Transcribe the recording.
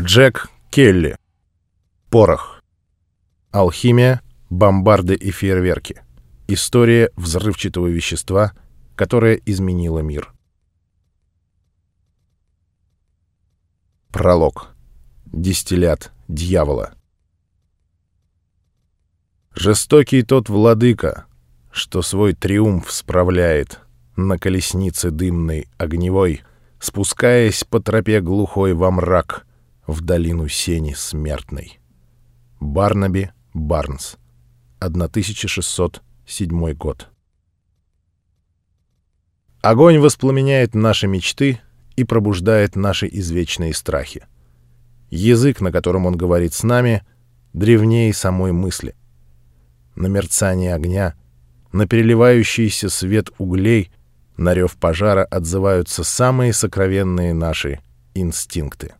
Джек Келли. Порох. Алхимия, бомбарды и фейерверки. История взрывчатого вещества, которое изменило мир. Пролог. Дистиллят дьявола. Жестокий тот владыка, что свой триумф справляет на колеснице дымной огневой, спускаясь по тропе глухой во мрак в долину сени смертной. Барнаби Барнс, 1607 год. Огонь воспламеняет наши мечты и пробуждает наши извечные страхи. Язык, на котором он говорит с нами, древнее самой мысли. На мерцание огня, на переливающийся свет углей, на рев пожара отзываются самые сокровенные наши инстинкты.